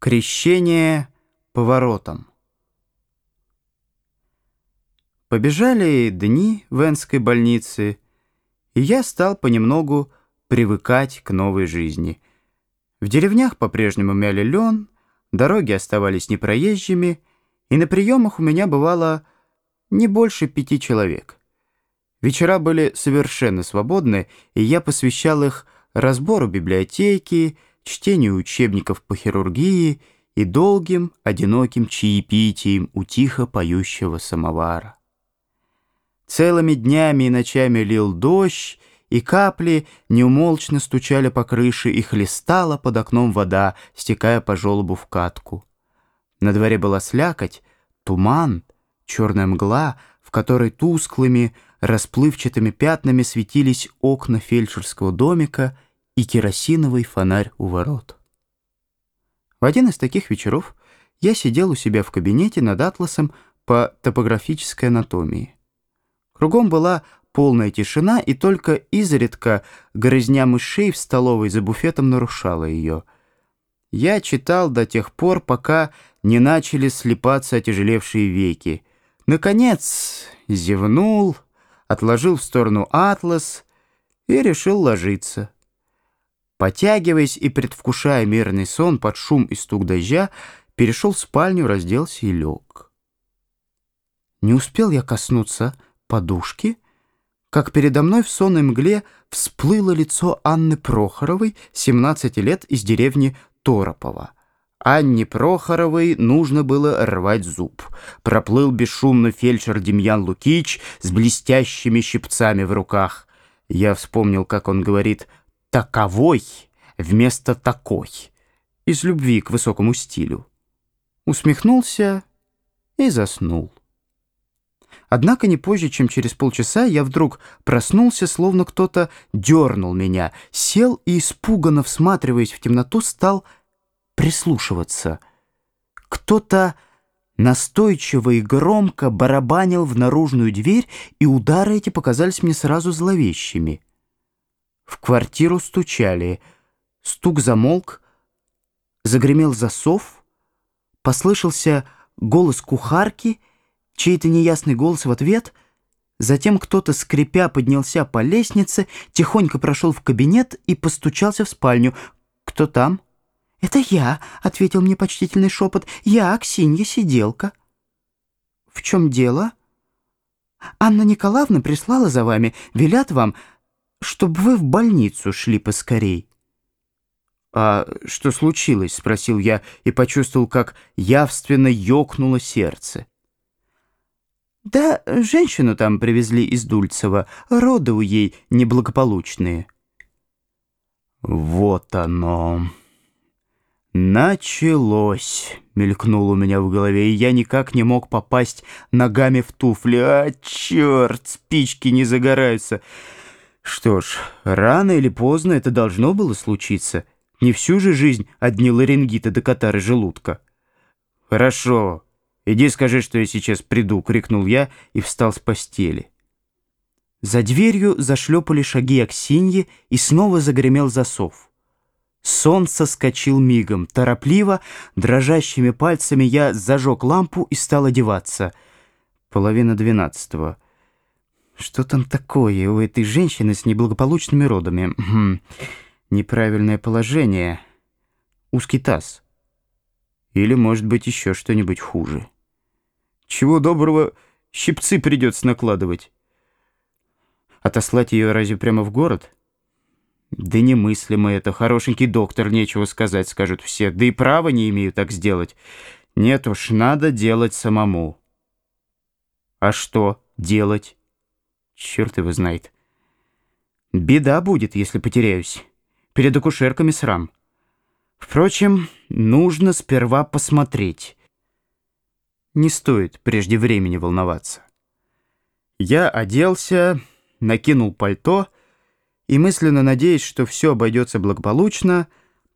Крещение поворотом. Побежали дни в Энской больнице, и я стал понемногу привыкать к новой жизни. В деревнях по-прежнему мяли лен, дороги оставались непроезжими, и на приемах у меня бывало не больше пяти человек. Вечера были совершенно свободны, и я посвящал их разбору библиотеки, чтению учебников по хирургии и долгим, одиноким чаепитием у тихо поющего самовара. Целыми днями и ночами лил дождь, и капли неумолчно стучали по крыше, и хлестала под окном вода, стекая по желобу в катку. На дворе была слякоть, туман, черная мгла, в которой тусклыми, расплывчатыми пятнами светились окна фельдшерского домика — и керосиновый фонарь у ворот. В один из таких вечеров я сидел у себя в кабинете над атласом по топографической анатомии. Кругом была полная тишина, и только изредка грызня мышей в столовой за буфетом нарушала ее. Я читал до тех пор, пока не начали слепаться отяжелевшие веки. Наконец зевнул, отложил в сторону атлас и решил ложиться. Потягиваясь и предвкушая мирный сон под шум и стук дождя, перешел в спальню, разделся и лег. Не успел я коснуться подушки, как передо мной в сонной мгле всплыло лицо Анны Прохоровой, 17 лет, из деревни Торопова. Анне Прохоровой нужно было рвать зуб. Проплыл бесшумно фельдшер Демьян Лукич с блестящими щипцами в руках. Я вспомнил, как он говорит таковой вместо такой, из любви к высокому стилю. Усмехнулся и заснул. Однако не позже, чем через полчаса, я вдруг проснулся, словно кто-то дернул меня, сел и, испуганно всматриваясь в темноту, стал прислушиваться. Кто-то настойчиво и громко барабанил в наружную дверь, и удары эти показались мне сразу зловещими. В квартиру стучали. Стук замолк, загремел засов, послышался голос кухарки, чей-то неясный голос в ответ. Затем кто-то, скрипя, поднялся по лестнице, тихонько прошел в кабинет и постучался в спальню. «Кто там?» «Это я», — ответил мне почтительный шепот. «Я, Аксинья, сиделка». «В чем дело?» «Анна Николаевна прислала за вами. Велят вам чтобы вы в больницу шли поскорей». «А что случилось?» — спросил я и почувствовал, как явственно ёкнуло сердце. «Да женщину там привезли из Дульцева, роды у ей неблагополучные». «Вот оно!» «Началось!» — мелькнуло у меня в голове, и я никак не мог попасть ногами в туфли. «А, черт, спички не загораются!» Что ж, рано или поздно это должно было случиться. Не всю же жизнь одни ларингиты до катары желудка. «Хорошо, иди скажи, что я сейчас приду», — крикнул я и встал с постели. За дверью зашлепали шаги Аксиньи, и снова загремел засов. Сон соскочил мигом. Торопливо, дрожащими пальцами я зажег лампу и стал одеваться. Половина двенадцатого. Что там такое у этой женщины с неблагополучными родами? Хм. Неправильное положение. Узкий таз. Или, может быть, еще что-нибудь хуже. Чего доброго, щипцы придется накладывать. Отослать ее разве прямо в город? Да немыслимо это. Хорошенький доктор, нечего сказать, скажут все. Да и права не имею так сделать. Нет уж, надо делать самому. А что делать? Черт его знает. Беда будет, если потеряюсь. Перед акушерками срам. Впрочем, нужно сперва посмотреть. Не стоит прежде времени волноваться. Я оделся, накинул пальто и, мысленно надеясь, что все обойдется благополучно,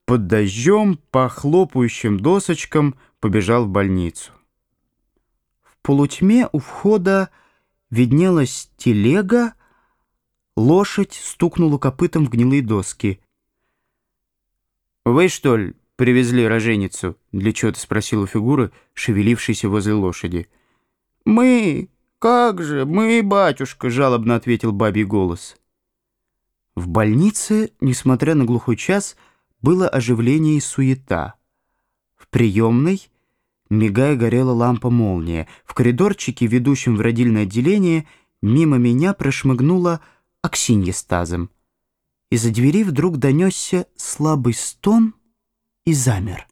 под дождем по хлопающим досочкам побежал в больницу. В полутьме у входа виднелась телега, лошадь стукнула копытом в гнилые доски. «Вы, что ли, привезли роженицу?» — для чего-то спросил у фигуры, шевелившейся возле лошади. «Мы? Как же? Мы, батюшка!» — жалобно ответил бабий голос. В больнице, несмотря на глухой час, было оживление и суета. В приемной, мигая, горела лампа-молния. В коридорчике, ведущем в родильное отделение, мимо меня прошмыгнула Аксинья с. Из-за двери вдруг донесся слабый стон и замер.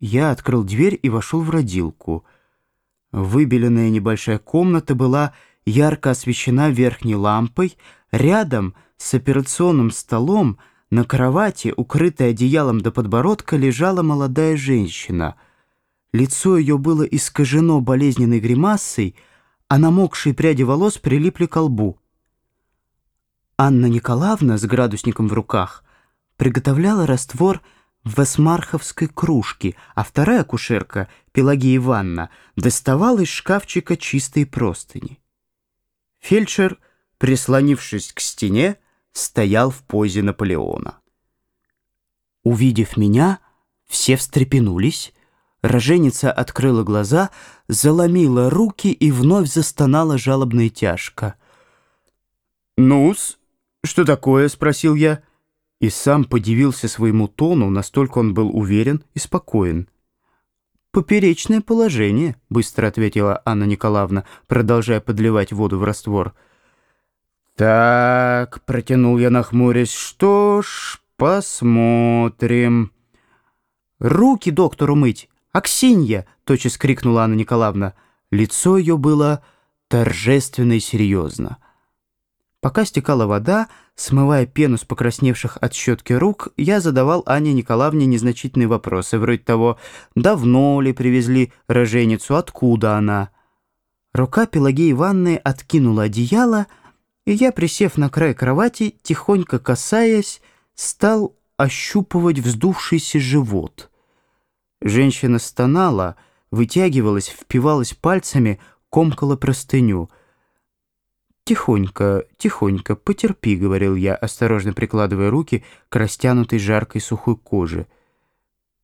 Я открыл дверь и вошел в родилку. Выбеленная небольшая комната была ярко освещена верхней лампой, рядом с операционным столом на кровати, укрытой одеялом до подбородка, лежала молодая женщина. Лицо ее было искажено болезненной гримасой, а намокшие пряди волос прилипли к лбу. Анна Николаевна с градусником в руках приготовляла раствор в эсмарховской кружке, а вторая кушерка, Пелагея Ивановна, доставала из шкафчика чистые простыни. Фельдшер, прислонившись к стене, стоял в позе Наполеона. Увидев меня, все встрепенулись, роженица открыла глаза, заломила руки и вновь застонала жалобно и тяжко. «Ну-с, что такое?» — спросил я. И сам подивился своему тону, настолько он был уверен и спокоен. «Поперечное положение», — быстро ответила Анна Николаевна, продолжая подливать воду в раствор. «Так», — протянул я нахмурясь, — «что ж, посмотрим». «Руки доктору мыть! Аксинья!» — тотчас крикнула Анна Николаевна. Лицо ее было торжественно и серьезно. Пока стекала вода, смывая пену с покрасневших от щетки рук, я задавал Ане Николаевне незначительные вопросы, вроде того, давно ли привезли роженицу, откуда она. Рука Пелагеи Ивановны откинула одеяло, и я, присев на край кровати, тихонько касаясь, стал ощупывать вздувшийся живот. Женщина стонала, вытягивалась, впивалась пальцами, комкала простыню — «Тихонько, тихонько, потерпи», — говорил я, осторожно прикладывая руки к растянутой жаркой сухой коже.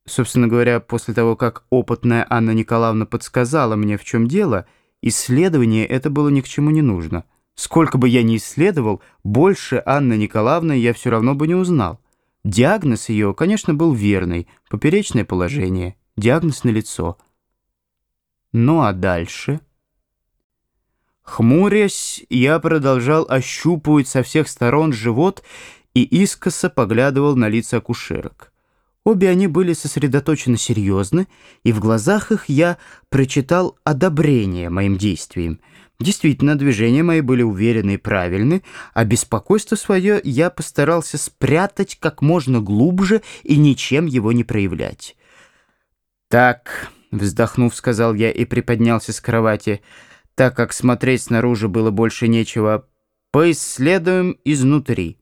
Собственно говоря, после того, как опытная Анна Николаевна подсказала мне, в чем дело, исследование это было ни к чему не нужно. Сколько бы я ни исследовал, больше Анны Николаевны я все равно бы не узнал. Диагноз ее, конечно, был верный, поперечное положение, диагноз на лицо. Ну а дальше... Хмурясь, я продолжал ощупывать со всех сторон живот и искоса поглядывал на лица акушерок. Обе они были сосредоточены серьезно, и в глазах их я прочитал одобрение моим действиям. Действительно, движения мои были уверены и правильны, а беспокойство свое я постарался спрятать как можно глубже и ничем его не проявлять. «Так», — вздохнув, сказал я и приподнялся с кровати, — так как смотреть снаружи было больше нечего, поисследуем изнутри.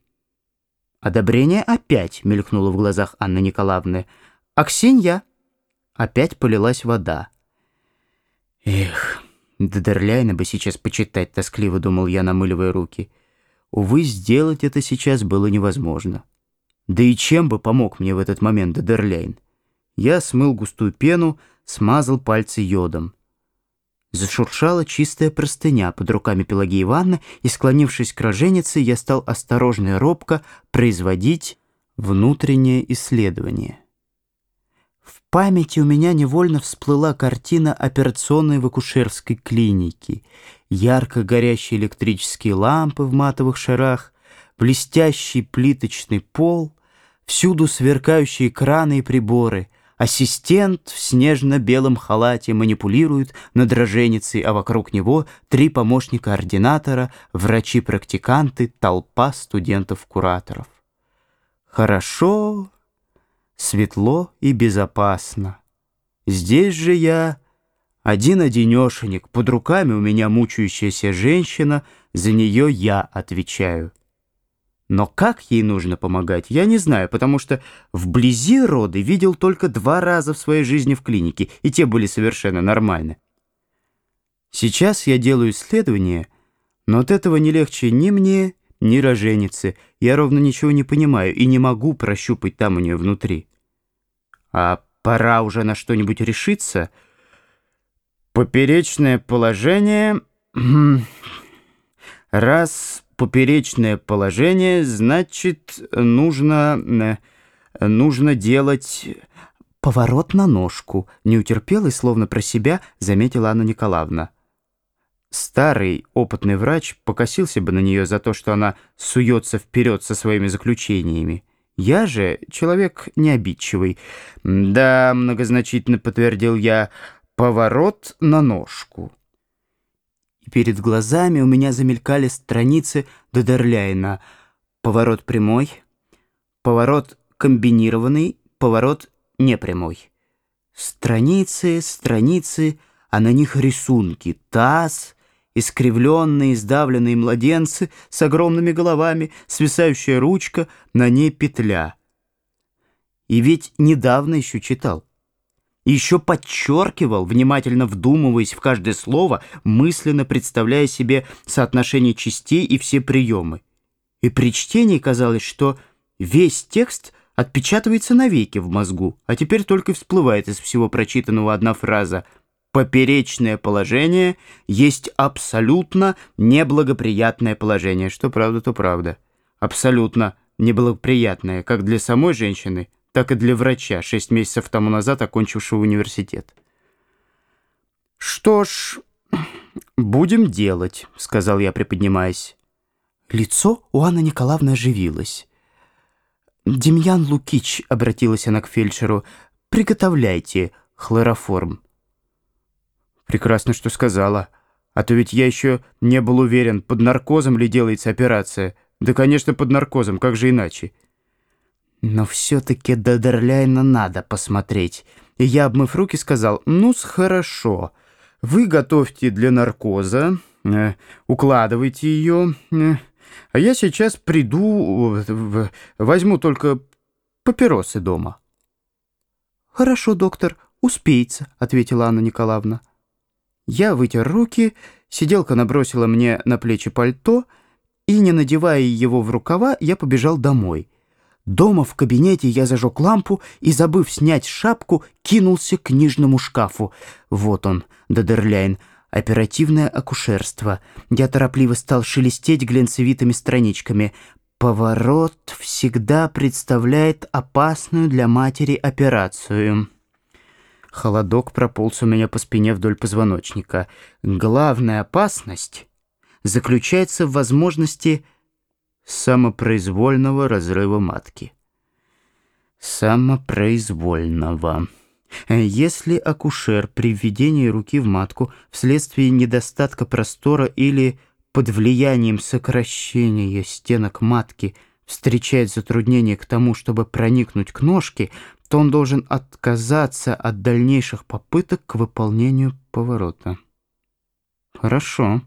Одобрение опять мелькнуло в глазах Анны Николаевны. «Аксинья!» Опять полилась вода. «Эх, да Дерляйна бы сейчас почитать тоскливо», — думал я, намыливая руки. Увы, сделать это сейчас было невозможно. Да и чем бы помог мне в этот момент Дедерляйн? Я смыл густую пену, смазал пальцы йодом. Зашуршала чистая простыня под руками Пелагеи Ивановны, и, склонившись к роженице, я стал осторожно и робко производить внутреннее исследование. Памяти у меня невольно всплыла картина операционной в акушерской клинике. Ярко горящие электрические лампы в матовых шарах, блестящий плиточный пол, всюду сверкающие краны и приборы — Ассистент в снежно-белом халате манипулирует над роженицей, а вокруг него три помощника ординатора, врачи-практиканты, толпа студентов-кураторов. Хорошо, светло и безопасно. Здесь же я один-одинешенек, под руками у меня мучающаяся женщина, за нее я отвечаю. Но как ей нужно помогать, я не знаю, потому что вблизи роды видел только два раза в своей жизни в клинике, и те были совершенно нормальны. Сейчас я делаю исследование, но от этого не легче ни мне, ни роженице. Я ровно ничего не понимаю и не могу прощупать там у нее внутри. А пора уже на что-нибудь решиться. Поперечное положение... Раз поперечное положение, значит, нужно... Нужно делать... Поворот на ножку. Не утерпела и, словно про себя, заметила Анна Николаевна. Старый опытный врач покосился бы на нее за то, что она суется вперед со своими заключениями. Я же человек необидчивый. Да, многозначительно подтвердил я, поворот на ножку. И перед глазами у меня замелькали страницы Додерляйна. Поворот прямой, поворот комбинированный, поворот непрямой. Страницы, страницы, а на них рисунки. Таз, искривленные, сдавленные младенцы с огромными головами, свисающая ручка, на ней петля. И ведь недавно еще читал. Еще подчеркивал, внимательно вдумываясь в каждое слово, мысленно представляя себе соотношение частей и все приемы. И при чтении казалось, что весь текст отпечатывается навеки в мозгу, а теперь только всплывает из всего прочитанного одна фраза — поперечное положение есть абсолютно неблагоприятное положение. Что правда, то правда. Абсолютно неблагоприятное как для самой женщины, так и для врача, шесть месяцев тому назад окончившего университет. «Что ж, будем делать», — сказал я, приподнимаясь. Лицо у Анны Николаевны оживилось. «Демьян Лукич», — обратилась она к фельдшеру, — «приготовляйте хлороформ». Прекрасно, что сказала. А то ведь я еще не был уверен, под наркозом ли делается операция. Да, конечно, под наркозом, как же иначе. Но все-таки до Дерляйна надо посмотреть. И я, обмыв руки, сказал, ну хорошо. Вы готовьте для наркоза, э, укладывайте ее, э, а я сейчас приду, э, возьму только папиросы дома. «Хорошо, доктор, успеется», — ответила Анна Николаевна. Я вытер руки, сиделка набросила мне на плечи пальто, и, не надевая его в рукава, я побежал домой. Дома в кабинете я зажег лампу и, забыв снять шапку, кинулся к книжному шкафу. Вот он, Дадерляйн, оперативное акушерство. Я торопливо стал шелестеть глянцевитыми страничками. Поворот всегда представляет опасную для матери операцию. Холодок прополз у меня по спине вдоль позвоночника. Главная опасность заключается в возможности самопроизвольного разрыва матки. Самопроизвольного. Если акушер при введении руки в матку вследствие недостатка простора или под влиянием сокращения стенок матки встречает затруднение к тому, чтобы проникнуть к ножке, то он должен отказаться от дальнейших попыток к выполнению поворота. Хорошо.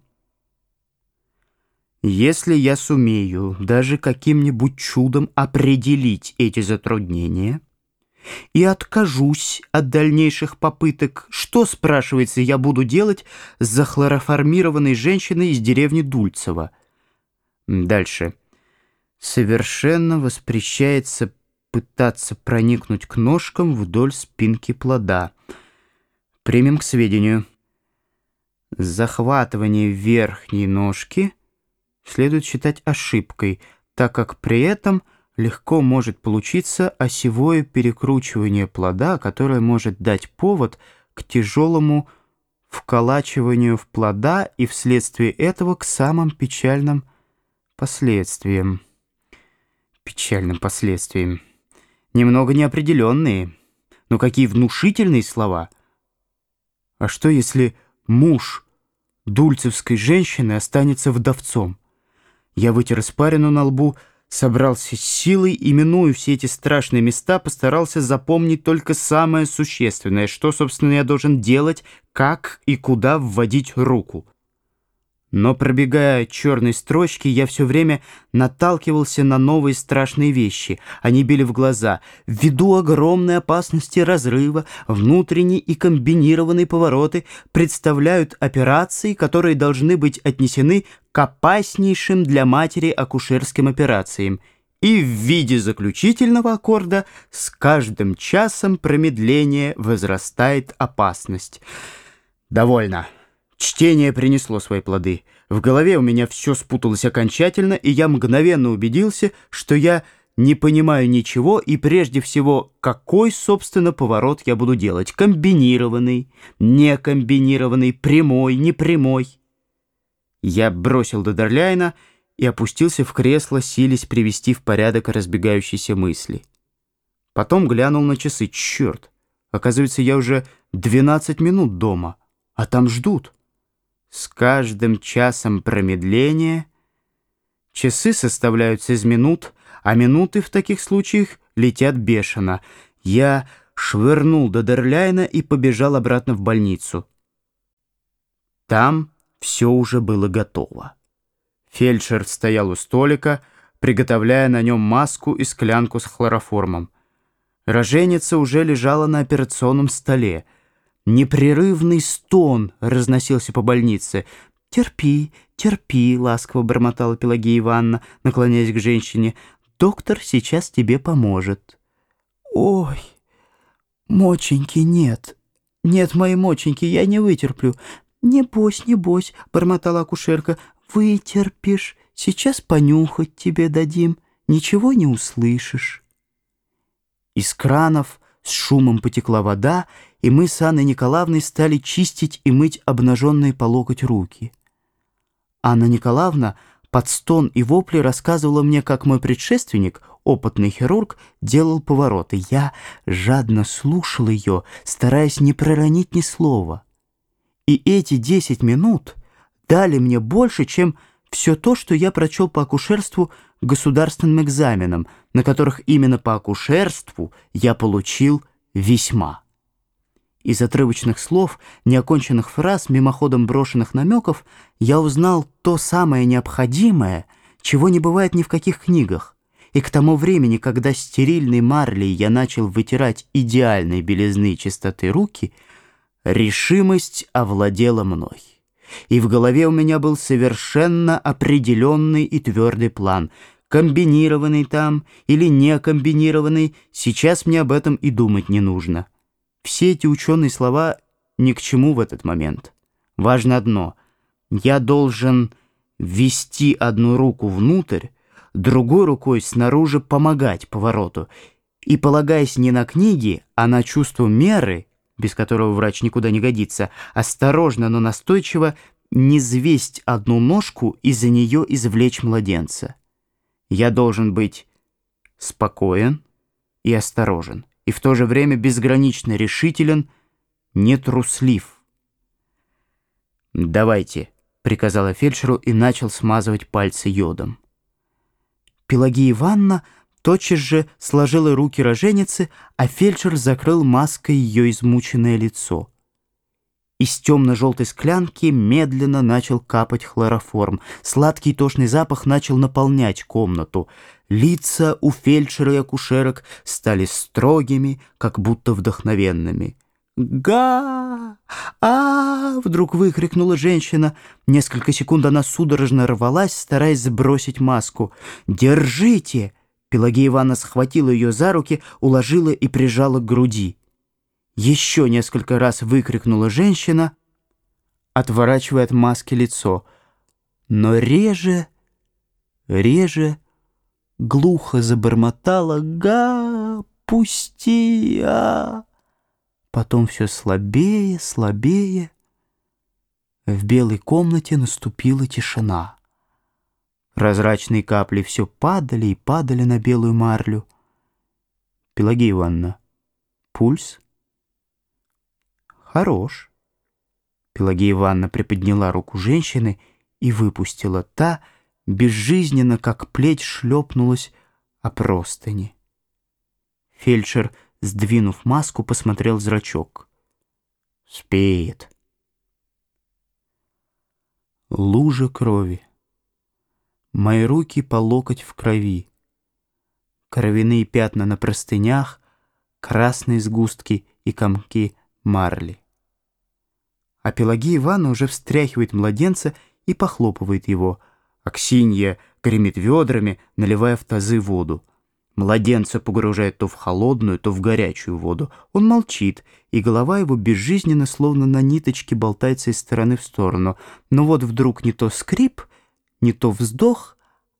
Если я сумею даже каким-нибудь чудом определить эти затруднения и откажусь от дальнейших попыток, что, спрашивается, я буду делать с захлороформированной женщиной из деревни Дульцево? Дальше. Совершенно воспрещается пытаться проникнуть к ножкам вдоль спинки плода. Примем к сведению. Захватывание верхней ножки следует считать ошибкой, так как при этом легко может получиться осевое перекручивание плода, которое может дать повод к тяжелому вколачиванию в плода и вследствие этого к самым печальным последствиям. Печальным последствиям немного неопределенные. Но какие внушительные слова! А что, если муж дульцевской женщины останется вдовцом? Я вытер испарину на лбу, собрался с силой и, минуя все эти страшные места, постарался запомнить только самое существенное, что, собственно, я должен делать, как и куда вводить руку. Но пробегая черные строчки, я все время наталкивался на новые страшные вещи. Они били в глаза. Ввиду огромной опасности разрыва, внутренние и комбинированные повороты представляют операции, которые должны быть отнесены к опаснейшим для матери акушерским операциям. И в виде заключительного аккорда с каждым часом промедления возрастает опасность. Довольно. Чтение принесло свои плоды. В голове у меня все спуталось окончательно, и я мгновенно убедился, что я не понимаю ничего, и прежде всего, какой, собственно, поворот я буду делать. Комбинированный, некомбинированный, прямой, непрямой. Я бросил Додерляйна и опустился в кресло, силясь привести в порядок разбегающиеся мысли. Потом глянул на часы. Черт! Оказывается, я уже 12 минут дома, а там ждут. С каждым часом промедления часы составляются из минут, а минуты в таких случаях летят бешено. Я швырнул до Дерляйна и побежал обратно в больницу. Там все уже было готово. Фельдшер стоял у столика, приготовляя на нем маску и склянку с хлороформом. Роженица уже лежала на операционном столе — Непрерывный стон разносился по больнице. «Терпи, терпи», — ласково бормотала Пелагея Ивановна, наклоняясь к женщине. «Доктор сейчас тебе поможет». «Ой, моченьки нет. Нет моей моченьки, я не вытерплю». «Не бойся, не бойся», — бормотала акушерка. «Вытерпишь. Сейчас понюхать тебе дадим. Ничего не услышишь». Из кранов с шумом потекла вода, и мы с Анной Николаевной стали чистить и мыть обнаженные по локоть руки. Анна Николаевна под стон и вопли рассказывала мне, как мой предшественник, опытный хирург, делал повороты. Я жадно слушал ее, стараясь не проронить ни слова. И эти десять минут дали мне больше, чем все то, что я прочел по акушерству государственным экзаменам, на которых именно по акушерству я получил весьма. Из отрывочных слов, неоконченных фраз, мимоходом брошенных намеков, я узнал то самое необходимое, чего не бывает ни в каких книгах. И к тому времени, когда стерильной марлей я начал вытирать идеальной белизны чистоты руки, решимость овладела мной. И в голове у меня был совершенно определенный и твердый план. Комбинированный там или не комбинированный, сейчас мне об этом и думать не нужно. Все эти ученые слова ни к чему в этот момент. Важно одно. Я должен ввести одну руку внутрь, другой рукой снаружи помогать повороту. И, полагаясь не на книги, а на чувство меры, без которого врач никуда не годится, осторожно, но настойчиво не звесть одну ножку и за нее извлечь младенца. Я должен быть спокоен и осторожен и в то же время безгранично решителен, нетруслив. «Давайте», — приказала фельдшеру и начал смазывать пальцы йодом. Пелагея Ивановна тотчас же сложила руки роженицы, а фельдшер закрыл маской ее измученное лицо. Из темно-желтой склянки медленно начал капать хлороформ. Сладкий тошный запах начал наполнять комнату. Лица у фельдшера и акушерок стали строгими, как будто вдохновенными. «Га! а вдруг выкрикнула женщина. Несколько секунд она судорожно рвалась, стараясь сбросить маску. «Держите!» Пелагея Ивановна схватила ее за руки, уложила и прижала к груди. Еще несколько раз выкрикнула женщина, отворачивая от маски лицо. Но реже, реже, глухо забормотала «Га, пусти, а!» Потом все слабее, слабее. В белой комнате наступила тишина. Прозрачные капли все падали и падали на белую марлю. Пелагея Ивановна, пульс — «Хорош». Пелагея Ивановна приподняла руку женщины и выпустила. Та безжизненно, как плеть, шлепнулась о простыни. Фельдшер, сдвинув маску, посмотрел зрачок. «Спит». Лужа крови. Мои руки по локоть в крови. Кровяные пятна на простынях, красные сгустки и комки марли а Пелагея Ивановна уже встряхивает младенца и похлопывает его. Аксинья гремит ведрами, наливая в тазы воду. Младенца погружает то в холодную, то в горячую воду. Он молчит, и голова его безжизненно, словно на ниточке, болтается из стороны в сторону. Но вот вдруг не то скрип, не то вздох,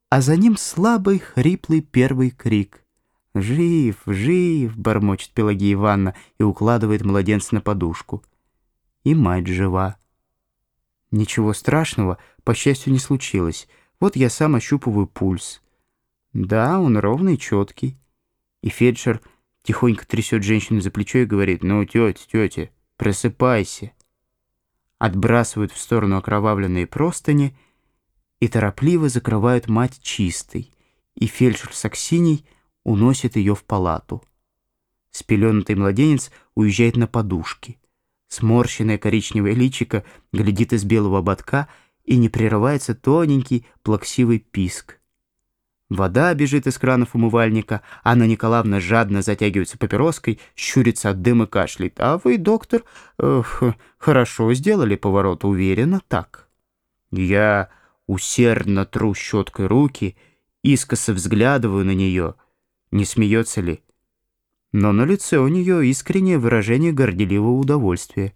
а за ним слабый, хриплый первый крик. «Жив, жив!» — бормочет Пелагия Ивановна и укладывает младенца на подушку. И мать жива. Ничего страшного, по счастью, не случилось. Вот я сам ощупываю пульс. Да, он ровный, четкий. И фельдшер тихонько трясет женщину за плечо и говорит, «Ну, тетя, тетя, просыпайся». Отбрасывают в сторону окровавленные простыни и торопливо закрывают мать чистой, и фельдшер с Аксиней уносит ее в палату. Спеленутый младенец уезжает на подушке. Сморщенное коричневое личико глядит из белого ободка, и не прерывается тоненький плаксивый писк. Вода бежит из кранов умывальника, Анна Николаевна жадно затягивается папироской, щурится от дыма, кашляет. «А вы, доктор, э, хорошо сделали поворот, уверенно так». Я усердно тру щеткой руки, искоса взглядываю на нее, не смеется ли. Но на лице у нее искреннее выражение горделивого удовольствия.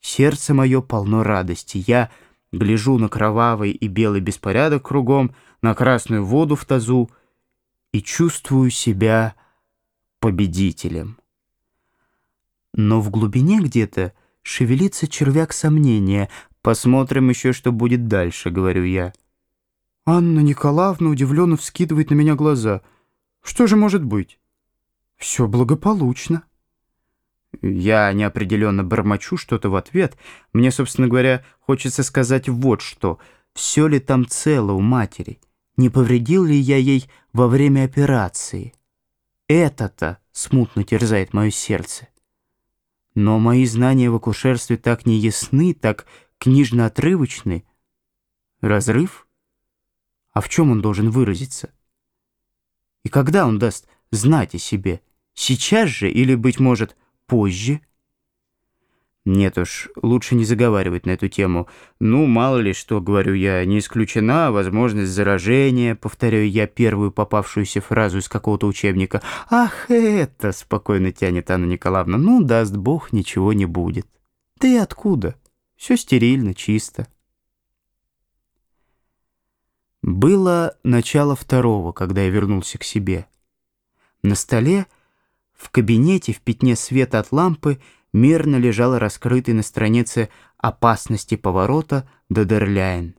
Сердце мое полно радости. Я гляжу на кровавый и белый беспорядок кругом, на красную воду в тазу и чувствую себя победителем. Но в глубине где-то шевелится червяк сомнения. Посмотрим еще, что будет дальше, говорю я. Анна Николаевна удивленно вскидывает на меня глаза. Что же может быть? Все благополучно. Я неопределенно бормочу что-то в ответ. Мне, собственно говоря, хочется сказать вот что. Все ли там цело у матери? Не повредил ли я ей во время операции? Это-то смутно терзает мое сердце. Но мои знания в акушерстве так не ясны, так книжно-отрывочны. Разрыв? А в чем он должен выразиться? И когда он даст знать о себе? Сейчас же или, быть может, позже? Нет уж, лучше не заговаривать на эту тему. Ну, мало ли что, говорю я, не исключена возможность заражения, повторяю я первую попавшуюся фразу из какого-то учебника. Ах, это, спокойно тянет Анна Николаевна, ну, даст Бог, ничего не будет. Да и откуда? Все стерильно, чисто. Было начало второго, когда я вернулся к себе. На столе в кабинете в пятне света от лампы мирно лежала раскрытый на странице «Опасности поворота» Додерляйн.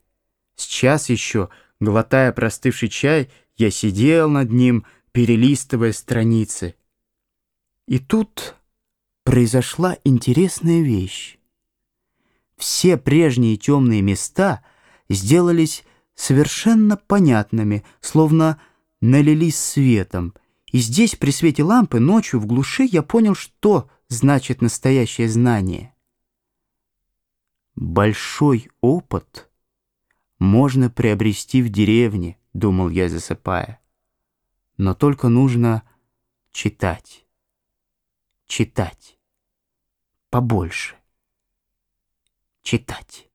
Сейчас еще, глотая простывший чай, я сидел над ним, перелистывая страницы. И тут произошла интересная вещь. Все прежние темные места сделались совершенно понятными, словно налились светом, и здесь, при свете лампы, ночью в глуши, я понял, что значит настоящее знание. Большой опыт можно приобрести в деревне, думал я, засыпая. Но только нужно читать. Читать. Побольше. Читать.